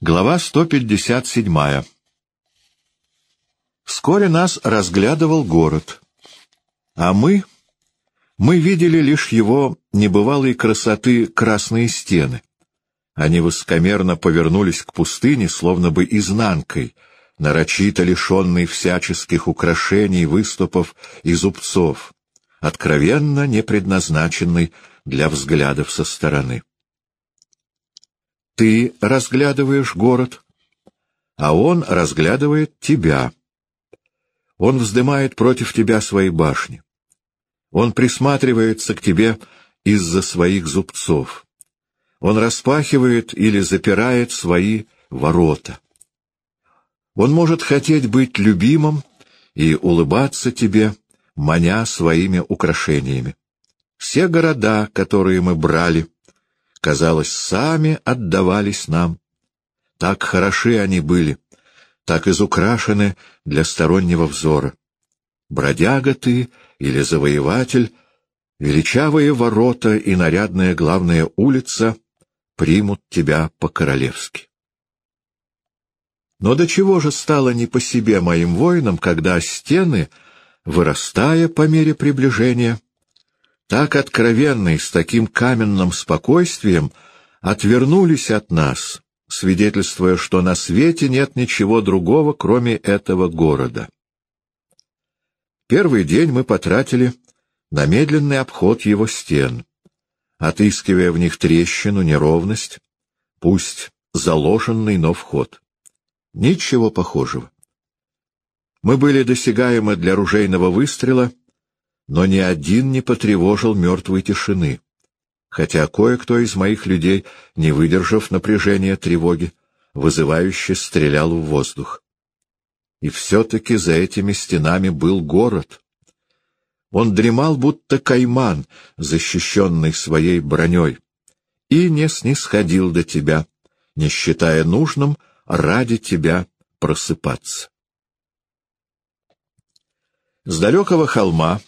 Глава 157. Вскоре нас разглядывал город, а мы... Мы видели лишь его небывалой красоты красные стены. Они высокомерно повернулись к пустыне, словно бы изнанкой, нарочито лишенной всяческих украшений, выступов и зубцов, откровенно не предназначенной для взглядов со стороны. Ты разглядываешь город, а он разглядывает тебя. Он вздымает против тебя свои башни. Он присматривается к тебе из-за своих зубцов. Он распахивает или запирает свои ворота. Он может хотеть быть любимым и улыбаться тебе, маня своими украшениями. Все города, которые мы брали, казалось, сами отдавались нам. Так хороши они были, так изукрашены для стороннего взора. Бродяга ты или завоеватель, величавые ворота и нарядная главная улица примут тебя по-королевски. Но до чего же стало не по себе моим воинам, когда стены, вырастая по мере приближения, так откровенно и с таким каменным спокойствием отвернулись от нас, свидетельствуя, что на свете нет ничего другого, кроме этого города. Первый день мы потратили на медленный обход его стен, отыскивая в них трещину, неровность, пусть заложенный, но вход. Ничего похожего. Мы были досягаемы для ружейного выстрела — но ни один не потревожил мертвой тишины, хотя кое-кто из моих людей, не выдержав напряжения тревоги, вызывающе стрелял в воздух. И все-таки за этими стенами был город. Он дремал, будто кайман, защищенный своей броней, и не снисходил до тебя, не считая нужным ради тебя просыпаться. С далекого холма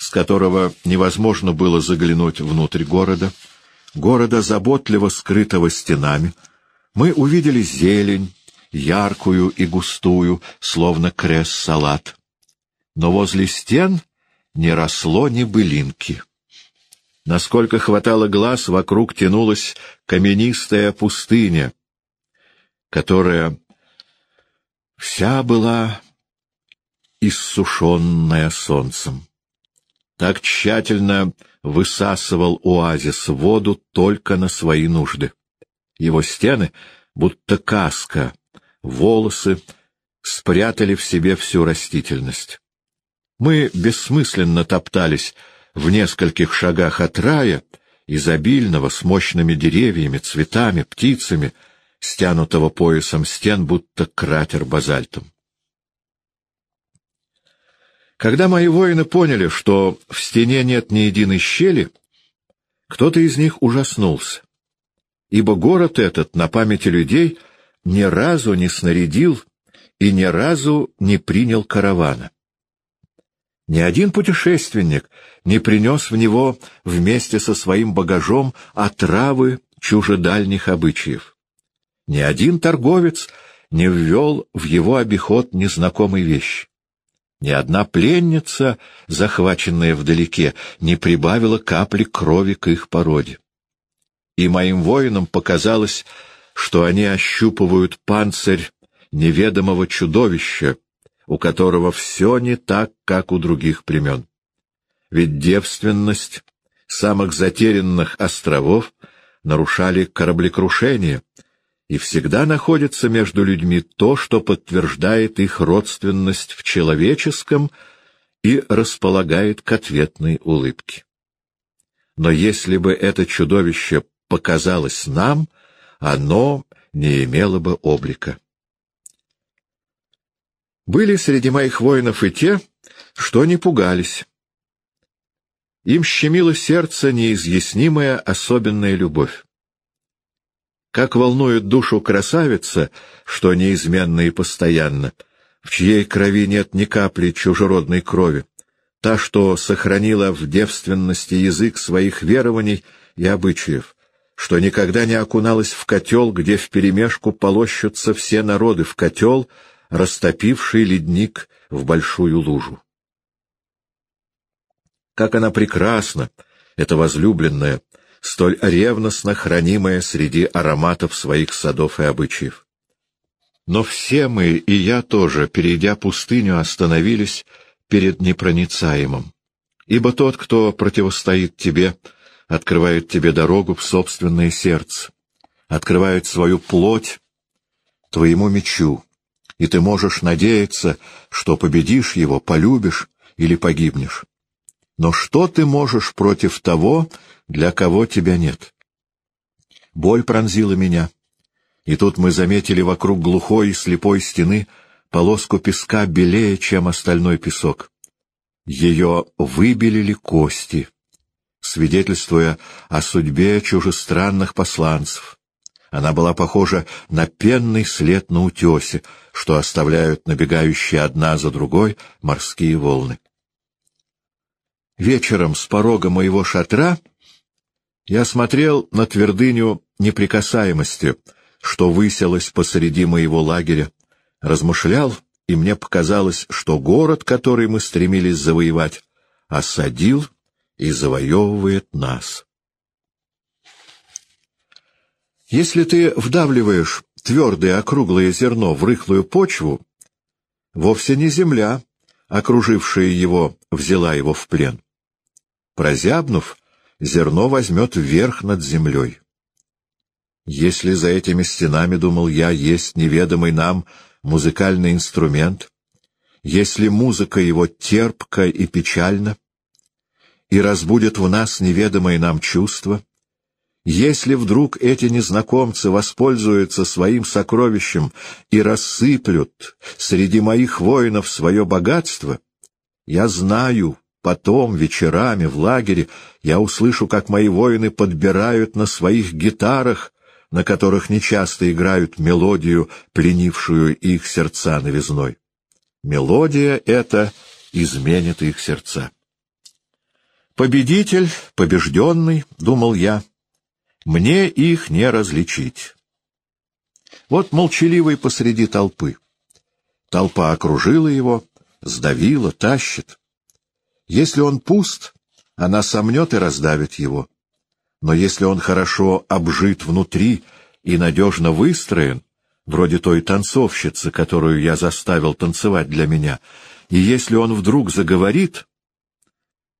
с которого невозможно было заглянуть внутрь города, города, заботливо скрытого стенами, мы увидели зелень, яркую и густую, словно кресс-салат. Но возле стен не росло ни былинки. Насколько хватало глаз, вокруг тянулась каменистая пустыня, которая вся была иссушенная солнцем так тщательно высасывал оазис воду только на свои нужды. Его стены, будто каска, волосы, спрятали в себе всю растительность. Мы бессмысленно топтались в нескольких шагах от рая, изобильного, с мощными деревьями, цветами, птицами, стянутого поясом стен, будто кратер базальтом. Когда мои воины поняли, что в стене нет ни единой щели, кто-то из них ужаснулся, ибо город этот на памяти людей ни разу не снарядил и ни разу не принял каравана. Ни один путешественник не принес в него вместе со своим багажом отравы чужедальних обычаев. Ни один торговец не ввел в его обиход незнакомой вещи. Ни одна пленница, захваченная вдалеке, не прибавила капли крови к их породе. И моим воинам показалось, что они ощупывают панцирь неведомого чудовища, у которого все не так, как у других племен. Ведь девственность самых затерянных островов нарушали кораблекрушение — и всегда находится между людьми то, что подтверждает их родственность в человеческом и располагает к ответной улыбке. Но если бы это чудовище показалось нам, оно не имело бы облика. Были среди моих воинов и те, что не пугались. Им щемило сердце неизъяснимая особенная любовь. Как волнует душу красавица, что неизменно и постоянно, в чьей крови нет ни капли чужеродной крови, та, что сохранила в девственности язык своих верований и обычаев, что никогда не окуналась в котел, где вперемешку полощутся все народы, в котел, растопивший ледник в большую лужу. Как она прекрасна, эта возлюбленная, столь ревностно хранимая среди ароматов своих садов и обычаев. Но все мы, и я тоже, перейдя пустыню, остановились перед непроницаемым. Ибо тот, кто противостоит тебе, открывает тебе дорогу в собственное сердце, открывает свою плоть твоему мечу, и ты можешь надеяться, что победишь его, полюбишь или погибнешь. Но что ты можешь против того, для кого тебя нет? Боль пронзила меня, и тут мы заметили вокруг глухой и слепой стены полоску песка белее, чем остальной песок. Ее выбелили кости — свидетельствуя о судьбе чужестранных посланцев. Она была похожа на пенный след на утесе, что оставляют набегающие одна за другой морские волны. Вечером с порога моего шатра я смотрел на твердыню неприкасаемости, что выселась посреди моего лагеря, размышлял, и мне показалось, что город, который мы стремились завоевать, осадил и завоевывает нас. Если ты вдавливаешь твердое округлое зерно в рыхлую почву, вовсе не земля, окружившая его, взяла его в плен. Прозябнув, зерно возьмет вверх над землей. Если за этими стенами, думал я, есть неведомый нам музыкальный инструмент, если музыка его терпка и печальна, и разбудят в нас неведомые нам чувства, если вдруг эти незнакомцы воспользуются своим сокровищем и рассыплют среди моих воинов свое богатство, я знаю, потом, вечерами, в лагере, я услышу, как мои воины подбирают на своих гитарах, на которых нечасто играют мелодию, пленившую их сердца новизной. Мелодия эта изменит их сердца. Победитель, побежденный, — думал я, — мне их не различить. Вот молчаливый посреди толпы. Толпа окружила его, сдавила, тащит. Если он пуст, она сомнет и раздавит его. Но если он хорошо обжит внутри и надежно выстроен, вроде той танцовщицы, которую я заставил танцевать для меня, и если он вдруг заговорит,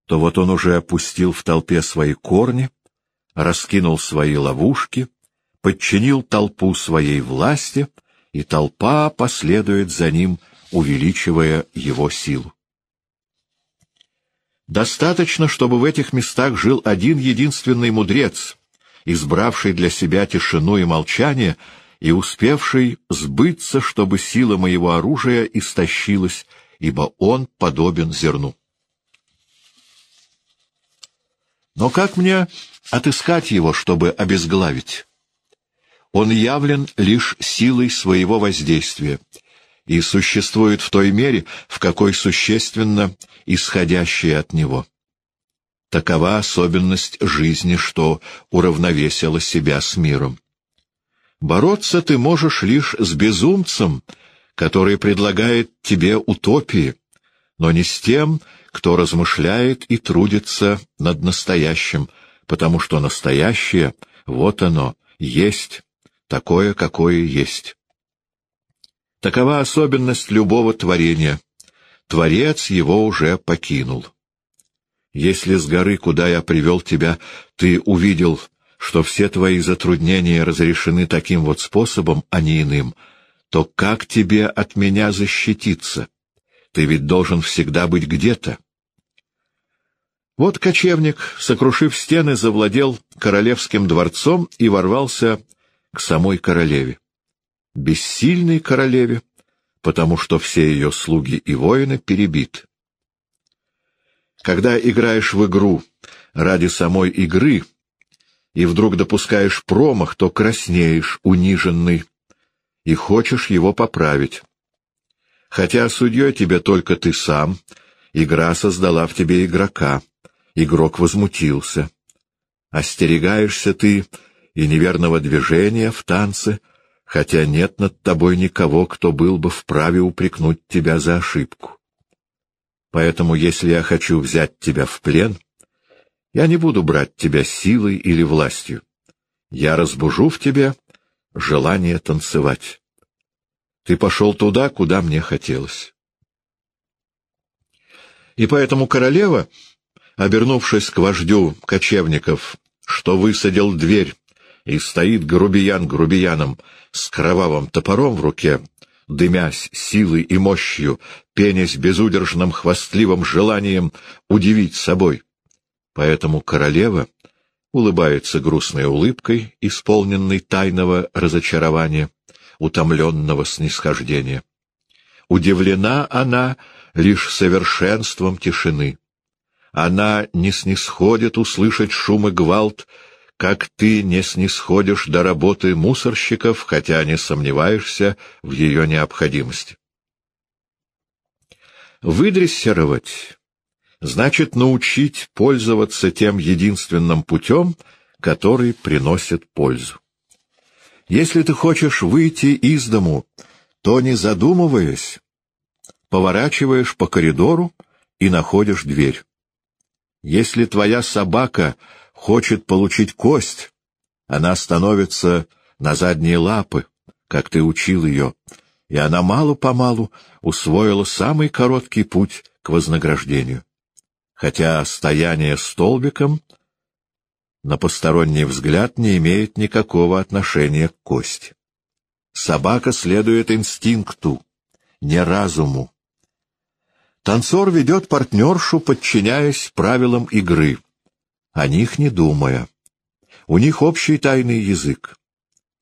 то вот он уже опустил в толпе свои корни, раскинул свои ловушки, подчинил толпу своей власти, и толпа последует за ним, увеличивая его силу. Достаточно, чтобы в этих местах жил один единственный мудрец, избравший для себя тишину и молчание и успевший сбыться, чтобы сила моего оружия истощилась, ибо он подобен зерну. Но как мне отыскать его, чтобы обезглавить? Он явлен лишь силой своего воздействия и существует в той мере, в какой существенно исходящее от него. Такова особенность жизни, что уравновесила себя с миром. Бороться ты можешь лишь с безумцем, который предлагает тебе утопии, но не с тем, кто размышляет и трудится над настоящим, потому что настоящее, вот оно, есть, такое, какое есть. Такова особенность любого творения. Творец его уже покинул. Если с горы, куда я привел тебя, ты увидел, что все твои затруднения разрешены таким вот способом, а не иным, то как тебе от меня защититься? Ты ведь должен всегда быть где-то. Вот кочевник, сокрушив стены, завладел королевским дворцом и ворвался к самой королеве. Бессильной королеве, потому что все ее слуги и воины перебиты. Когда играешь в игру ради самой игры и вдруг допускаешь промах, то краснеешь, униженный, и хочешь его поправить. Хотя судьей тебе только ты сам, игра создала в тебе игрока. Игрок возмутился. Остерегаешься ты и неверного движения в танце, хотя нет над тобой никого, кто был бы вправе упрекнуть тебя за ошибку. Поэтому, если я хочу взять тебя в плен, я не буду брать тебя силой или властью. Я разбужу в тебе желание танцевать. Ты пошел туда, куда мне хотелось. И поэтому королева, обернувшись к вождю кочевников, что высадил дверь, и стоит грубиян грубияном с кровавым топором в руке, дымясь силой и мощью, пенясь безудержным хвастливым желанием удивить собой. Поэтому королева улыбается грустной улыбкой, исполненной тайного разочарования, утомленного снисхождения. Удивлена она лишь совершенством тишины. Она не снисходит услышать шум и гвалт, как ты не снисходишь до работы мусорщиков, хотя не сомневаешься в ее необходимости. Выдрессировать значит научить пользоваться тем единственным путем, который приносит пользу. Если ты хочешь выйти из дому, то, не задумываясь, поворачиваешь по коридору и находишь дверь. Если твоя собака хочет получить кость, она становится на задние лапы, как ты учил ее, и она мало-помалу усвоила самый короткий путь к вознаграждению хотя стояние столбиком на посторонний взгляд не имеет никакого отношения к кости. Собака следует инстинкту, не разуму. Танцор ведет партнершу, подчиняясь правилам игры, о них не думая. У них общий тайный язык.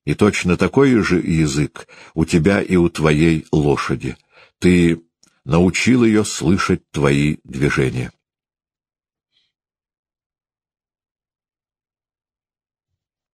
И точно такой же язык у тебя и у твоей лошади. Ты научил ее слышать твои движения.